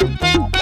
Thank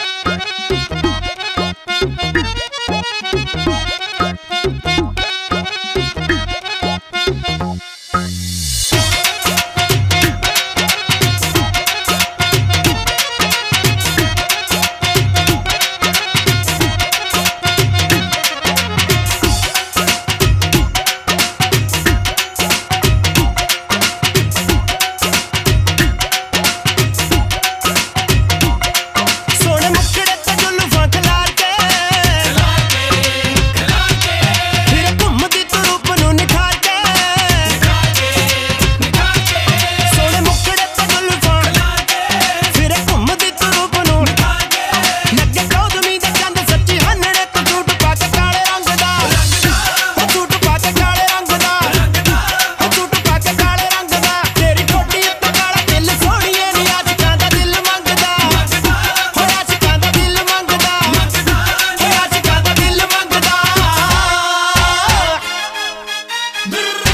Brrr.